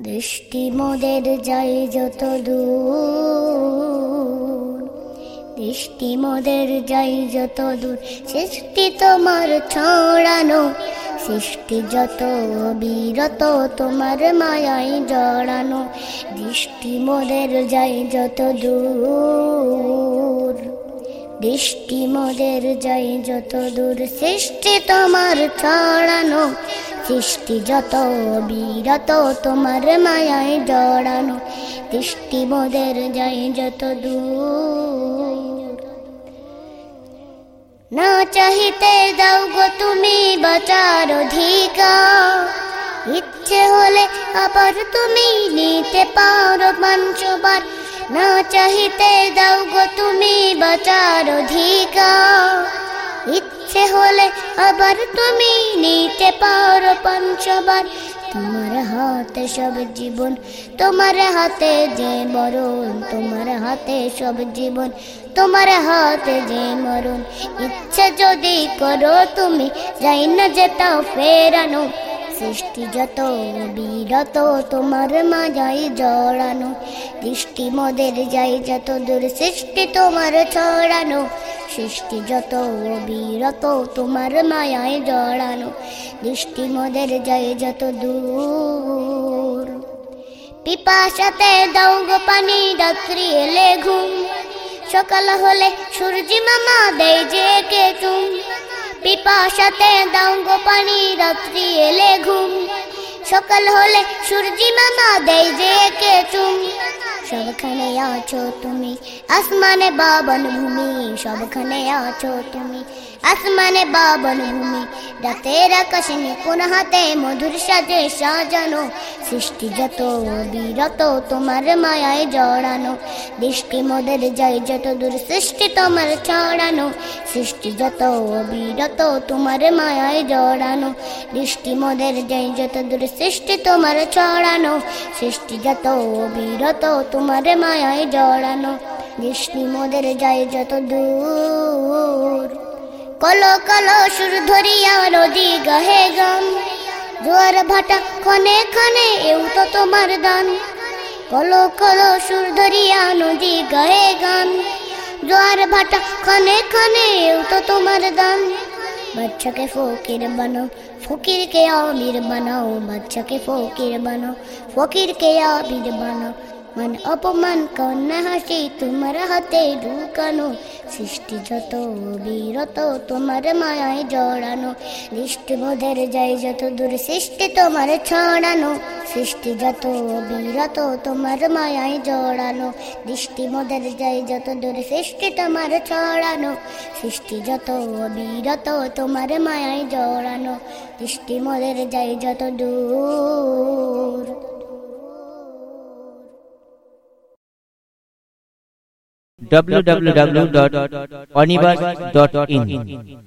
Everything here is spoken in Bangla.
দৃষ্টি মোদের যাই যত দূর। দৃষ্টি মোদের যাই যত দূর। সৃষ্টি তোমার ছড়ানো, সৃষ্টি যত বিরত, তোমার মায়াই জড়ানো। দৃষ্টি মোদের যাই যত দূর। দৃষ্টি মোদের যাই যত দূর সৃষ্টি তোমার ছড়ানো, সৃষ্টি যত বিরত তোমার মায়ায় জড়ানো, দৃষ্টি মোদের যাই যত দূর। না চাহিতে দাও গো তুমি বাঁচার অধিকার, ইচ্ছে হলে আবার তুমি নিতে পারো পঞ্চবার না চাহিতে দাও গো তুমি বাঁচার অধিকার ইচ্ছে হলে আবার তুমি নিতে পারো পঞ্চবার তোমার হাতে সব জীবন তোমার হাতে যে মরণ তোমার হাতে সব জীবন তোমার হাতে যে মরণ ইচ্ছে যদি করো তুমি যাই না যেতাও ফেরানো সৃষ্টি যত, বিরত তোমার মাজাই জড়ানো। দৃষ্টি মদের যাই যত দূর, সৃষ্টি তোমার ছড়ানো। সৃষ্টি যত বিরত তোমার মায়ায় জড়ানো। দৃষ্টি মদের যাই যত দূর। পিপাসাতে দাও পানি, রাত্রি এলে ঘুম। সকাল হলে সূর্যি মামা দেয় যে কে তুম পিপাসাতে দাও পানি রাত্রি এলে ঘুম। সকাল হলে সূর্যি মামা দেয় যে কেচু সবখানে আছো তুমি। আসমানে বাবন ভূমি, সবখানে আছো তুমি। আসমানে বাবন ভূমি, রাতের আকাশে কোন হাতে মধুর সাজে সাজানো। সৃষ্টি যত বিরত, তোমার মায়ায় জড়ানো। দৃষ্টি মোদের যাই যত দূর সৃষ্টি তোমার ছড়ানো। সৃষ্টি যত বিরত, তোমার মায়ায় জড়ানো। দৃষ্টি মোদের যাই যত দূর সৃষ্টি তোমার ছড়ানো। সৃষ্টি যত বিরত তোমার মায়ায় জড়ানো দৃষ্টি মোদের যাই যত দূর। কলো কলো, সুর ধরিয়া রোজি গাহে গান, জোয়ার ভাটা ক্ষণে ক্ষণে এও তো তোমার দান। কলো কলো, সুর ধরিয়া নদী গাহে গান, জোয়ার ভাটা ক্ষণে ক্ষণে এও তো তোমার দান। বাচ্চাকে ফকির বানাও ফকিরকে আমির বানাও বাচ্চাকে ফকির বানাও ফকিরকে আমির বানাও মান অপমান কন্যা হাসি, তোমার হাতে ঢুকানো সৃষ্টি যত বিরত, তোমার মায়ায় জড়ানো। দৃষ্টি বোধের যাই যত দূর, সৃষ্টি তোমার ছড়ানো। সৃষ্টি যত বিরত, তোমার মায়ায় জড়ানো। দৃষ্টি মোদের যাই যত দূর, সৃষ্টি তোমার ছড়ানো। সৃষ্টি যত বিরত, তোমার মায়ায় জড়ানো। দৃষ্টি মোদের যাই যত দূর। www.onibus.in